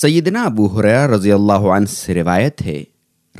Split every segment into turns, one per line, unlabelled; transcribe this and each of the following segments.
سیدنا ابو حریرہ رضی اللہ عنہ سے روایت ہے۔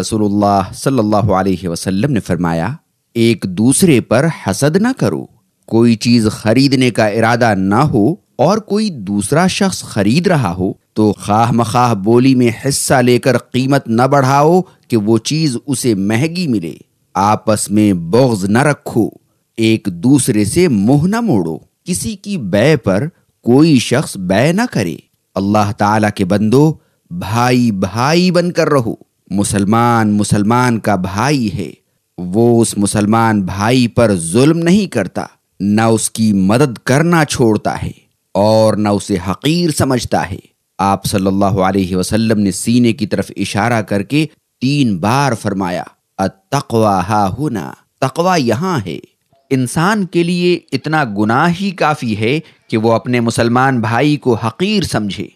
رسول اللہ صلی اللہ علیہ وسلم نے فرمایا، ایک دوسرے پر حسد نہ کرو۔ کوئی چیز خریدنے کا ارادہ نہ ہو اور کوئی دوسرا شخص خرید رہا ہو، تو خواہ مخواہ بولی میں حصہ لے کر قیمت نہ بڑھاؤ کہ وہ چیز اسے مہنگی ملے۔ آپس میں بغض نہ رکھو۔ ایک دوسرے سے منہ نہ موڑو۔ کسی کی بے پر کوئی شخص بے نہ کرے۔ اللہ تعالی کے بندو، بھائی بھائی بن کر رہو۔ مسلمان مسلمان کا بھائی ہے۔ وہ اس مسلمان بھائی پر ظلم نہیں کرتا، نہ اس کی مدد کرنا چھوڑتا ہے اور نہ اسے حقیر سمجھتا ہے۔ آپ صلی اللہ علیہ وسلم نے سینے کی طرف اشارہ کر کے تین بار فرمایا اتقوا ہا ہونا تقوا یہاں ہے۔ انسان کے لیے اتنا گناہ ہی کافی ہے کہ وہ اپنے مسلمان بھائی کو حقیر سمجھے۔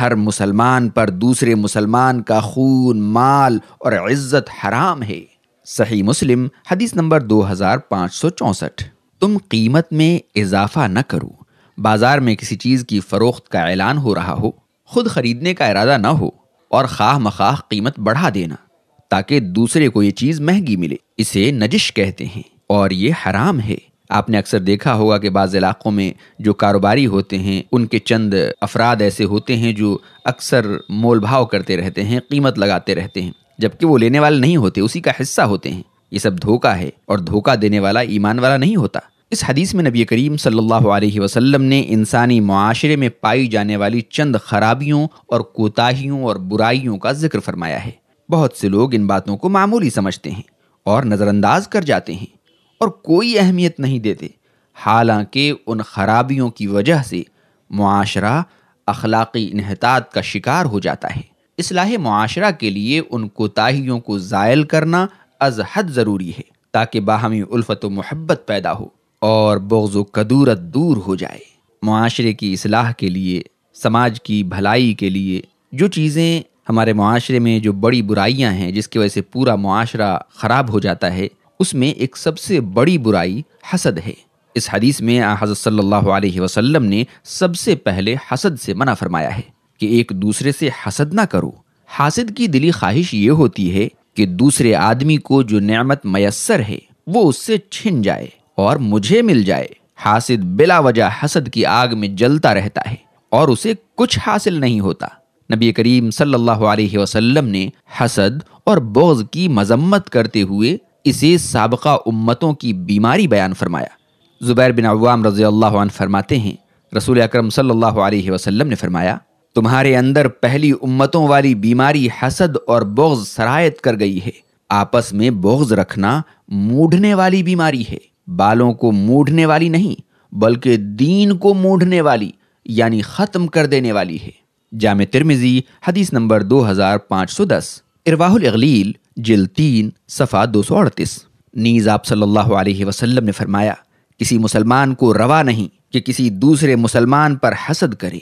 ہر مسلمان پر دوسرے مسلمان کا خون، مال اور عزت حرام ہے۔ صحیح مسلم، حدیث نمبر دو ہزار پانچ سو چونسٹھ۔ تم قیمت میں اضافہ نہ کرو۔ بازار میں کسی چیز کی فروخت کا اعلان ہو رہا ہو، خود خریدنے کا ارادہ نہ ہو اور خواہ مخواہ قیمت بڑھا دینا، تاکہ دوسرے کو یہ چیز مہنگی ملے۔ اسے نجش کہتے ہیں۔ اور یہ حرام ہے۔ آپ نے اکثر دیکھا ہوگا کہ بعض علاقوں میں جو کاروباری ہوتے ہیں، ان کے چند افراد ایسے ہوتے ہیں جو اکثر مول بھاؤ کرتے رہتے ہیں، قیمت لگاتے رہتے ہیں، جبکہ وہ لینے والے نہیں ہوتے، اسی کا حصہ ہوتے ہیں۔ یہ سب دھوکہ ہے اور دھوکہ دینے والا ایمان والا نہیں ہوتا۔ اس حدیث میں نبی کریم صلی اللہ علیہ وسلم نے انسانی معاشرے میں پائی جانے والی چند خرابیوں اور کوتاہیوں اور برائیوں کا ذکر فرمایا ہے۔ بہت سے لوگ ان باتوں کو معمولی سمجھتے ہیں اور نظر انداز کر جاتے ہیں۔ اور کوئی اہمیت نہیں دیتے۔ حالانکہ ان خرابیوں کی وجہ سے معاشرہ اخلاقی انحطاط کا شکار ہو جاتا ہے۔ اصلاح معاشرہ کے لیے ان کوتاہیوں کو زائل کرنا از حد ضروری ہے تاکہ باہمی الفت و محبت پیدا ہو اور بغض و قدورت دور ہو جائے۔ معاشرے کی اصلاح کے لیے، سماج کی بھلائی کے لیے جو چیزیں ہمارے معاشرے میں جو بڑی برائیاں ہیں جس کی وجہ سے پورا معاشرہ خراب ہو جاتا ہے اس میں ایک سب سے بڑی برائی حسد ہے۔ اس حدیث میں حضرت صلی اللہ علیہ وسلم نے سب سے پہلے حسد سے منع فرمایا ہے کہ ایک دوسرے سے حسد نہ کرو۔ حاسد کی دلی خواہش یہ ہوتی ہے کہ دوسرے آدمی کو جو نعمت میسر ہے، وہ اس سے چھن جائے اور مجھے مل جائے۔ حاسد بلا وجہ حسد کی آگ میں جلتا رہتا ہے اور اسے کچھ حاصل نہیں ہوتا۔ نبی کریم صلی اللہ علیہ وسلم نے حسد اور بغض کی مذمت کرتے ہوئے اسے سابقہ امتوں کی بیماری بیان فرمایا۔ زبیر بن عوام رضی اللہ عنہ فرماتے ہیں، رسول اکرم صلی اللہ علیہ وسلم نے فرمایا، تمہارے اندر پہلی امتوں والی بیماری حسد اور بغض سرایت کر گئی ہے۔ آپس میں بغض رکھنا موڑھنے والی بیماری ہے۔ بالوں کو موڑھنے والی نہیں، بلکہ دین کو موڑھنے والی یعنی ختم کر دینے والی ہے۔ جامع ترمزی حدیث نمبر دو ہزار پانچ سو دس۔ ارواہ الاغلیل جل تین، صفحہ دو سو اڑتیس۔ نیز آپ صلی اللہ علیہ وسلم نے فرمایا، کسی مسلمان کو روا نہیں کہ کسی دوسرے مسلمان پر حسد کرے۔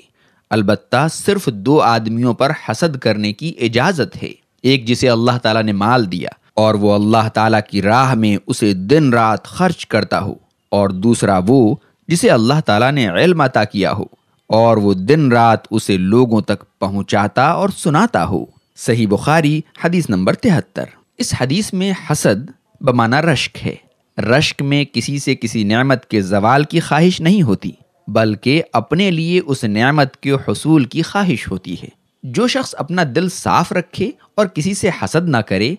البتہ صرف دو آدمیوں پر حسد کرنے کی اجازت ہے۔ ایک جسے اللہ تعالیٰ نے مال دیا اور وہ اللہ تعالیٰ کی راہ میں اسے دن رات خرچ کرتا ہو، اور دوسرا وہ جسے اللہ تعالیٰ نے علم عطا کیا ہو، اور وہ دن رات اسے لوگوں تک پہنچاتا اور سناتا ہو۔ صحیح بخاری حدیث نمبر تہتر۔ اس حدیث میں حسد بمانا رشک ہے۔ رشک میں کسی سے کسی نعمت کے زوال کی خواہش نہیں ہوتی، بلکہ اپنے لیے اس نعمت کے حصول کی خواہش ہوتی ہے۔ جو شخص اپنا دل صاف رکھے اور کسی سے حسد نہ کرے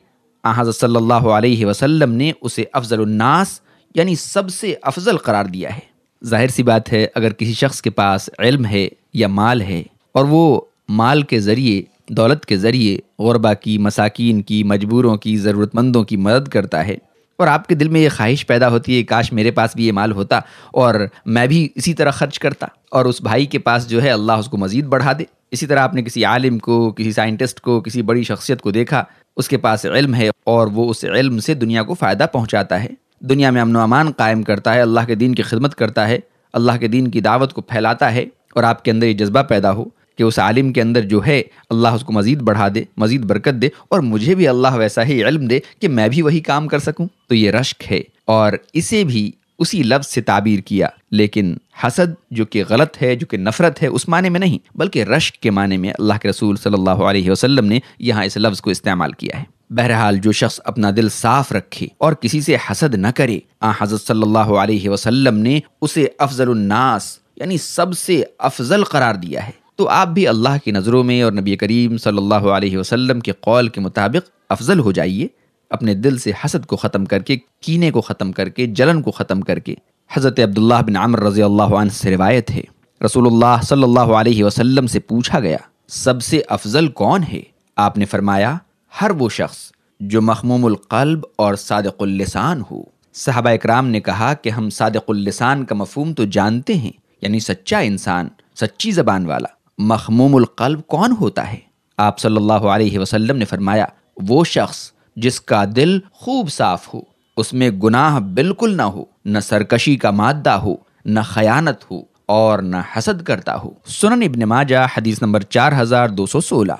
حضرت صلی اللہ علیہ وسلم نے اسے افضل الناس یعنی سب سے افضل قرار دیا ہے۔ ظاہر سی بات ہے، اگر کسی شخص کے پاس علم ہے یا مال ہے اور وہ مال کے ذریعے دولت کے ذریعے غربا کی، مساکین کی، مجبوروں کی ضرورت مندوں کی مدد کرتا ہے۔ اور آپ کے دل میں یہ خواہش پیدا ہوتی ہے کاش میرے پاس بھی یہ مال ہوتا اور میں بھی اسی طرح خرچ کرتا اور اس بھائی کے پاس جو ہے اللہ اس کو مزید بڑھا دے۔ اسی طرح آپ نے کسی عالم کو، کسی سائنٹسٹ کو، کسی بڑی شخصیت کو دیکھا، اس کے پاس علم ہے اور وہ اس علم سے دنیا کو فائدہ پہنچاتا ہے۔ دنیا میں امن و امان قائم کرتا ہے، اللہ کے دین کی خدمت کرتا ہے، اللہ کے دین کی دعوت کو پھیلاتا ہے اور آپ کے اندر یہ جذبہ پیدا ہو۔ کہ اس عالم کے اندر جو ہے اللہ اس کو مزید بڑھا دے، مزید برکت دے اور مجھے بھی اللہ ویسا ہی علم دے کہ میں بھی وہی کام کر سکوں۔ تو یہ رشک ہے اور اسے بھی اسی لفظ سے تعبیر کیا۔ لیکن حسد جو کہ غلط ہے، جو کہ نفرت ہے، اس معنی میں نہیں، بلکہ رشک کے معنی میں اللہ کے رسول صلی اللہ علیہ وسلم نے یہاں اس لفظ کو استعمال کیا ہے۔ بہرحال جو شخص اپنا دل صاف رکھے اور کسی سے حسد نہ کرے آ حضرت صلی اللہ علیہ وسلم نے اسے افضل الناس یعنی سب سے افضل قرار دیا ہے۔ تو آپ بھی اللہ کی نظروں میں اور نبی کریم صلی اللہ علیہ وسلم کے قول کے مطابق افضل ہو جائیے۔ اپنے دل سے حسد کو ختم کر کے، کینے کو ختم کر کے، جلن کو ختم کر کے۔ حضرت عبداللہ بن عمر رضی اللہ عنہ سے روایت ہے۔ رسول اللہ صلی اللہ علیہ وسلم سے پوچھا گیا، سب سے افضل کون ہے؟ آپ نے فرمایا، ہر وہ شخص جو مخموم القلب اور صادق اللسان ہو۔ صحابہ اکرام نے کہا کہ ہم صادق اللسان کا مفہوم تو جانتے ہیں یعنی سچا انسان، سچی زبان والا۔ مخموم القلب کون ہوتا ہے؟ آپ صلی اللہ علیہ وسلم نے فرمایا، وہ شخص جس کا دل خوب صاف ہو، اس میں گناہ بالکل نہ ہو، نہ سرکشی کا مادہ ہو، نہ خیانت ہو اور نہ حسد کرتا ہو۔ سنن ابن ماجہ، حدیث نمبر چار ہزار دو سو سولہ۔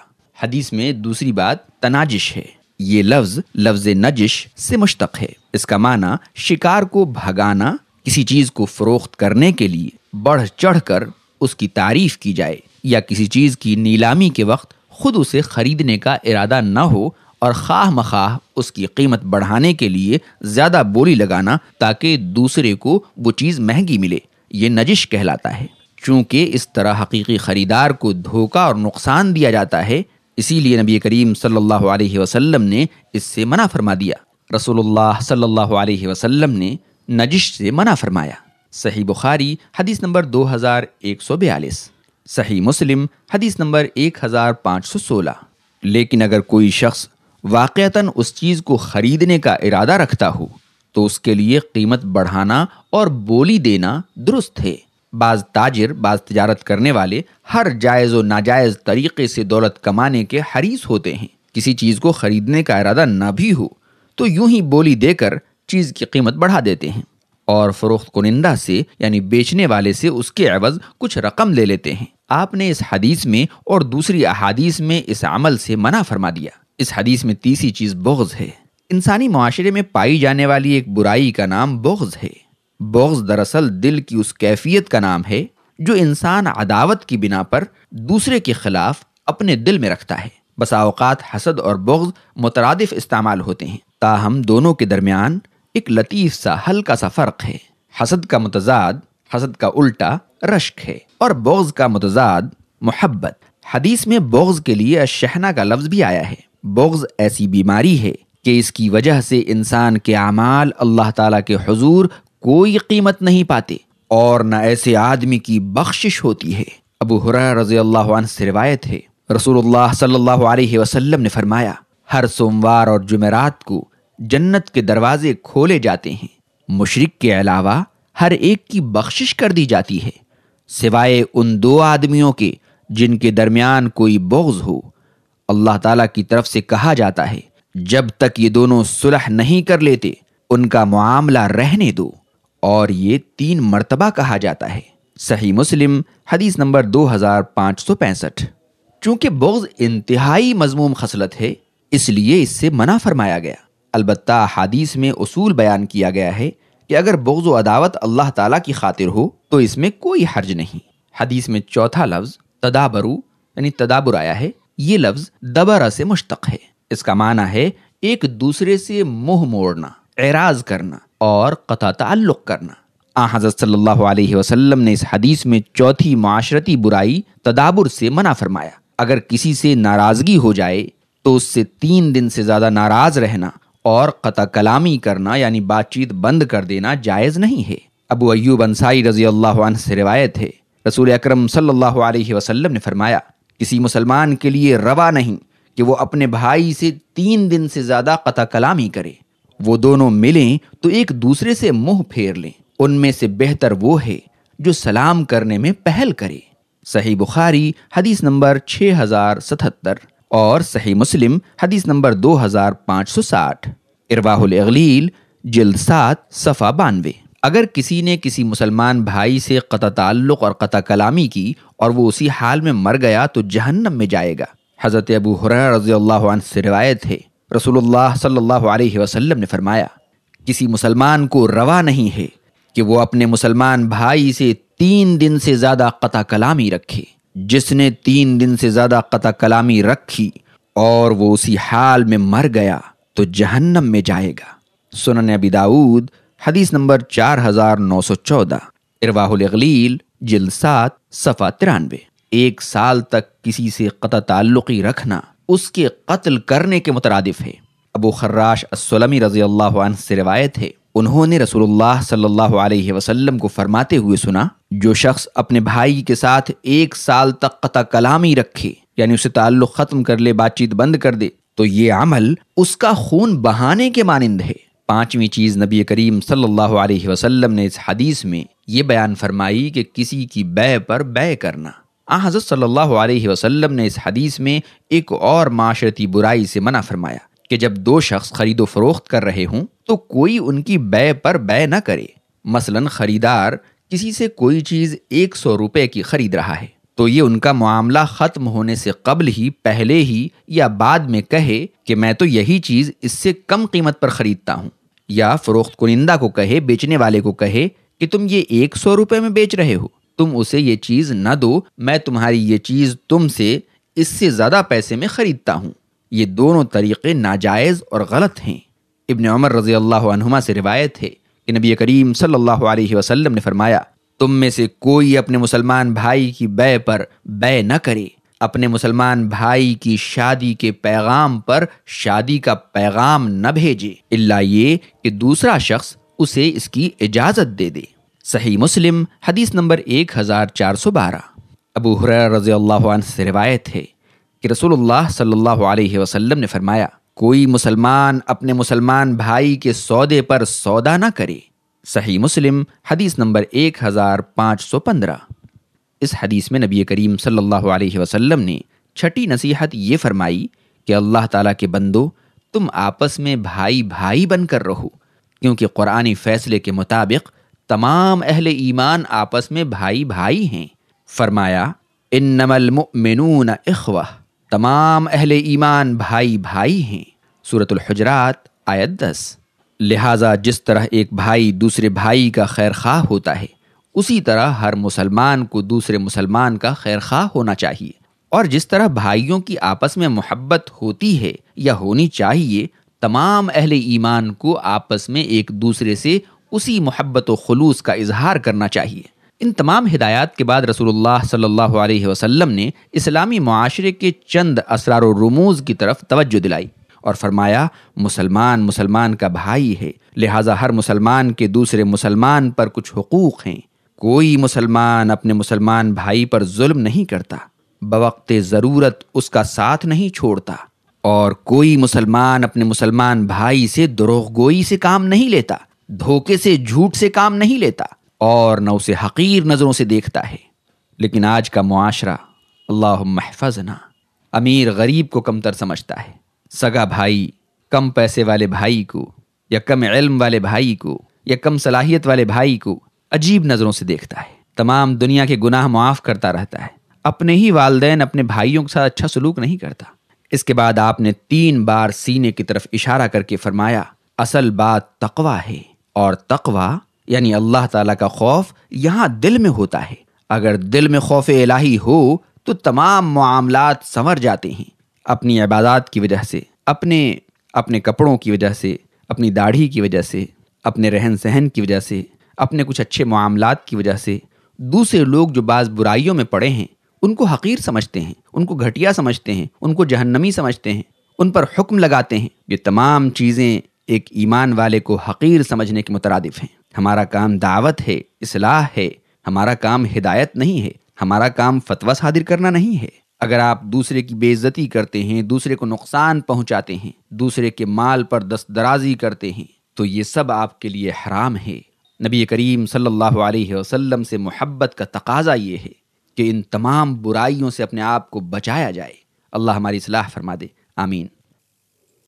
حدیث میں دوسری بات تناجش ہے۔ یہ لفظ لفظ نجش سے مشتق ہے۔ اس کا معنی شکار کو بھگانا، کسی چیز کو فروخت کرنے کے لیے بڑھ چڑھ کر اس کی تعریف کی جائے۔ یا کسی چیز کی نیلامی کے وقت خود اسے خریدنے کا ارادہ نہ ہو اور خواہ مخواہ اس کی قیمت بڑھانے کے لیے زیادہ بولی لگانا تاکہ دوسرے کو وہ چیز مہنگی ملے، یہ نجش کہلاتا ہے۔ چونکہ اس طرح حقیقی خریدار کو دھوکہ اور نقصان دیا جاتا ہے، اسی لیے نبی کریم صلی اللہ علیہ وسلم نے اس سے منع فرما دیا۔ رسول اللہ صلی اللہ علیہ وسلم نے نجش سے منع فرمایا۔ صحیح بخاری، حدیث نمبر دو ہزار ایک سو بیالیس۔ صحیح مسلم، حدیث نمبر ایک ہزار پانچ سو سولہ۔ لیکن اگر کوئی شخص واقعتاً اس چیز کو خریدنے کا ارادہ رکھتا ہو، تو اس کے لیے قیمت بڑھانا اور بولی دینا درست ہے۔ بعض تاجر، بعض تجارت کرنے والے ہر جائز و ناجائز طریقے سے دولت کمانے کے حریث ہوتے ہیں۔ کسی چیز کو خریدنے کا ارادہ نہ بھی ہو، تو یوں ہی بولی دے کر چیز کی قیمت بڑھا دیتے ہیں۔ اور فروخت کنندہ سے یعنی بیچنے والے سے اس کے عوض کچھ رقم لے لیتے ہیں۔ آپ نے اس حدیث میں اور دوسری احادیث میں اس عمل سے منع فرما دیا۔ اس حدیث میں تیسری چیز بغض ہے۔ انسانی معاشرے میں پائی جانے والی ایک برائی کا نام بغض ہے۔ بغض دراصل دل کی اس کیفیت کا نام ہے جو انسان عداوت کی بنا پر دوسرے کے خلاف اپنے دل میں رکھتا ہے۔ بسا اوقات حسد اور بغض مترادف استعمال ہوتے ہیں۔ تاہم دونوں کے درمیان ایک لطیف سا، ہلکا سا فرق ہے۔ حسد کا متضاد، حسد کا الٹا رشک ہے اور بغض کا متضاد محبت۔ حدیث میں بغض کے لیے شہنا کا لفظ بھی آیا ہے۔ بغض ایسی بیماری ہے کہ اس کی وجہ سے انسان کے اعمال اللہ تعالیٰ کے حضور کوئی قیمت نہیں پاتے اور نہ ایسے آدمی کی بخشش ہوتی ہے۔ ابو حرا رضی اللہ عنہ سے روایت ہے۔ رسول اللہ صلی اللہ علیہ وسلم نے فرمایا، ہر سوموار اور جمعرات کو جنت کے دروازے کھولے جاتے ہیں۔ مشرق کے علاوہ ہر ایک کی بخشش کر دی جاتی ہے۔ سوائے ان دو آدمیوں کے جن کے درمیان کوئی بغض ہو، اللہ تعالیٰ کی طرف سے کہا جاتا ہے، جب تک یہ دونوں صلح نہیں کر لیتے، ان کا معاملہ رہنے دو۔ اور یہ تین مرتبہ کہا جاتا ہے۔ صحیح مسلم، حدیث نمبر دو ہزار پانچ سو پینسٹھ۔ چونکہ بغض انتہائی مضموم خصلت ہے، اس لیے اس سے منع فرمایا گیا۔ البتہ حدیث میں اصول بیان کیا گیا ہے کہ اگر بغض و عداوت اللہ تعالیٰ کی خاطر ہو، تو اس میں کوئی حرج نہیں۔ حدیث میں چوتھا لفظ تدابرو یعنی تدابر آیا ہے، یہ لفظ دبرا سے مشتق ہے۔ اس کا معنی ہے ایک دوسرے سے منہ موڑنا، اعراض کرنا اور قطع تعلق کرنا۔ آ حضرت صلی اللہ علیہ وسلم نے اس حدیث میں چوتھی معاشرتی برائی تدابر سے منع فرمایا۔ اگر کسی سے ناراضگی ہو جائے، تو اس سے تین دن سے زیادہ ناراض رہنا اور قطع کلامی کرنا یعنی بات چیت بند کر دینا جائز نہیں ہے۔ ابو ایوب انسائی رضی اللہ عنہ سے روایت ہے۔ رسول اکرم صلی اللہ علیہ وسلم نے فرمایا، کسی مسلمان کے لیے روا نہیں کہ وہ اپنے بھائی سے تین دن سے زیادہ قطع کلامی کرے۔ وہ دونوں ملیں تو ایک دوسرے سے منہ پھیر لیں۔ ان میں سے بہتر وہ ہے جو سلام کرنے میں پہل کرے۔ صحیح بخاری حدیث نمبر 6077 اور صحیح مسلم حدیث نمبر 2560 ارواح الاغلیل، جلد سات، صفحہ بانوے۔ اگر کسی نے کسی مسلمان بھائی سے قطع تعلق اور قطع کلامی کی اور وہ اسی حال میں مر گیا تو جہنم میں جائے گا۔ حضرت ابو حرار رضی اللہ عنہ سے روایت ہے، رسول اللہ صلی اللہ علیہ وسلم نے فرمایا، کسی مسلمان کو روا نہیں ہے کہ وہ اپنے مسلمان بھائی سے تین دن سے زیادہ قطع کلامی رکھے۔ جس نے تین دن سے زیادہ قطع کلامی رکھی اور وہ اسی حال میں مر گیا تو جہنم میں جائے گا۔ سنن ابی داود حدیث نمبر چار ہزار نو سو چودہ ارواہ الاغلیل جلسات صفا ترانوے۔ ایک سال تک کسی سے قطع تعلقی رکھنا اس کے قتل کرنے کے مترادف ہے۔ ابو خراش السلمی رضی اللہ عنہ سے روایت ہے، انہوں نے رسول اللہ صلی اللہ علیہ وسلم کو فرماتے ہوئے سنا، جو شخص اپنے بھائی کے ساتھ ایک سال تک قطع کلامی رکھے یعنی اسے تعلق ختم کر لے، بات چیت بند کر دے تو یہ عمل اس کا خون بہانے کے مانند ہے۔ پانچویں چیز نبی کریم صلی اللہ علیہ وسلم نے اس حدیث میں یہ بیان فرمائی کہ کسی کی بے پر بے کرنا۔ آ حضرت صلی اللہ علیہ وسلم نے اس حدیث میں ایک اور معاشرتی برائی سے منع فرمایا کہ جب دو شخص خرید و فروخت کر رہے ہوں تو کوئی ان کی بے پر بے نہ کرے۔ مثلا خریدار کسی سے کوئی چیز ایک سو روپے کی خرید رہا ہے۔ تو یہ ان کا معاملہ ختم ہونے سے قبل ہی، پہلے ہی یا بعد میں کہے کہ میں تو یہی چیز اس سے کم قیمت پر خریدتا ہوں۔ یا فروخت کنندہ کو کہے، بیچنے والے کو کہے کہ تم یہ ایک سو روپے میں بیچ رہے ہو۔ تم اسے یہ چیز نہ دو، میں تمہاری یہ چیز تم سے اس سے زیادہ پیسے میں خریدتا ہوں۔ یہ دونوں طریقے ناجائز اور غلط ہیں۔ ابن عمر رضی اللہ عنہما سے روایت ہے کہ نبی کریم صلی اللہ علیہ وسلم نے فرمایا تم میں سے کوئی اپنے مسلمان بھائی کی بے پر بے نہ کرے۔ اپنے مسلمان بھائی کی شادی کے پیغام پر شادی کا پیغام نہ بھیجے۔ اللہ یہ کہ دوسرا شخص اسے اس کی اجازت دے دے۔ صحیح مسلم، حدیث نمبر ایک ہزار چار سو بارہ۔ ابو حریر رضی اللہ عنہ سے روایت ہے کہ رسول اللہ صلی اللہ علیہ وسلم نے فرمایا، کوئی مسلمان اپنے مسلمان بھائی کے سودے پر سودا نہ کرے۔ صحیح مسلم، حدیث نمبر ایک ہزار پانچ سو پندرہ۔ اس حدیث میں نبی کریم صلی اللہ علیہ وسلم نے چھٹی نصیحت یہ فرمائی کہ اللہ تعالیٰ کے بندو، تم آپس میں بھائی بھائی بن کر رہو، کیونکہ قرآنی فیصلے کے مطابق تمام اہل ایمان آپس میں بھائی بھائی ہیں۔ فرمایا، انما المؤمنون اخوہ، تمام اہل ایمان بھائی بھائی ہیں۔ صورت الحجرات، آیت دس۔ لہٰذا جس طرح ایک بھائی دوسرے بھائی کا خیر خواہ ہوتا ہے، اسی طرح ہر مسلمان کو دوسرے مسلمان کا خیر خواہ ہونا چاہیے۔ اور جس طرح بھائیوں کی آپس میں محبت ہوتی ہے یا ہونی چاہیے، تمام اہل ایمان کو آپس میں ایک دوسرے سے اسی محبت و خلوص کا اظہار کرنا چاہیے۔ ان تمام ہدایات کے بعد رسول اللہ صلی اللہ علیہ وسلم نے اسلامی معاشرے کے چند اسرار و رموز کی طرف توجہ دلائی۔ اور فرمایا، مسلمان مسلمان کا بھائی ہے، لہٰذا ہر مسلمان کے دوسرے مسلمان پر کچھ حقوق ہیں۔ کوئی مسلمان اپنے مسلمان بھائی پر ظلم نہیں کرتا، بوقت ضرورت اس کا ساتھ نہیں چھوڑتا۔ اور کوئی مسلمان اپنے مسلمان بھائی سے دروغ گوئی سے کام نہیں لیتا، دھوکے سے، جھوٹ سے کام نہیں لیتا، اور نہ اسے حقیر نظروں سے دیکھتا ہے۔ لیکن آج کا معاشرہ اللہ محفظ امیر غریب کو کم تر سمجھتا ہے۔ سگا بھائی، کم پیسے والے بھائی کو، یا کم علم والے بھائی کو، یا کم صلاحیت والے بھائی کو عجیب نظروں سے دیکھتا ہے۔ تمام دنیا کے گناہ معاف کرتا رہتا ہے۔ اپنے ہی والدین اپنے بھائیوں کے ساتھ اچھا سلوک نہیں کرتا۔ اس کے بعد آپ نے تین بار سینے کی طرف اشارہ کر کے فرمایا، اصل بات تقوا ہے۔ اور تقوا یعنی اللہ تعالیٰ کا خوف یہاں دل میں ہوتا ہے۔ اگر دل میں خوف الہی ہو، تو تمام معاملات سنور جاتے ہیں۔ اپنی عبادات کی وجہ سے، اپنے اپنے کپڑوں کی وجہ سے، اپنی داڑھی کی وجہ سے، اپنے رہن سہن کی وجہ سے، اپنے کچھ اچھے معاملات کی وجہ سے۔ دوسرے لوگ جو بعض برائیوں میں پڑے ہیں، ان کو حقیر سمجھتے ہیں، ان کو گھٹیا سمجھتے ہیں، ان کو جہنمی سمجھتے ہیں، ان پر حکم لگاتے ہیں۔ یہ تمام چیزیں ایک ایمان والے کو حقیر سمجھنے کے مترادف ہیں۔ ہمارا کام دعوت ہے، اصلاح ہے۔ ہمارا کام ہدایت نہیں ہے۔ ہمارا کام فتویٰ صادر کرنا نہیں ہے۔ اگر آپ دوسرے کی بے عزتی کرتے ہیں، دوسرے کو نقصان پہنچاتے ہیں، دوسرے کے مال پر دست درازی کرتے ہیں، تو یہ سب آپ کے لیے حرام ہے۔ نبی کریم صلی اللہ علیہ وسلم سے محبت کا تقاضا یہ ہے کہ ان تمام برائیوں سے اپنے آپ کو بچایا جائے۔ اللہ ہماری صلاح فرما دے۔ آمین۔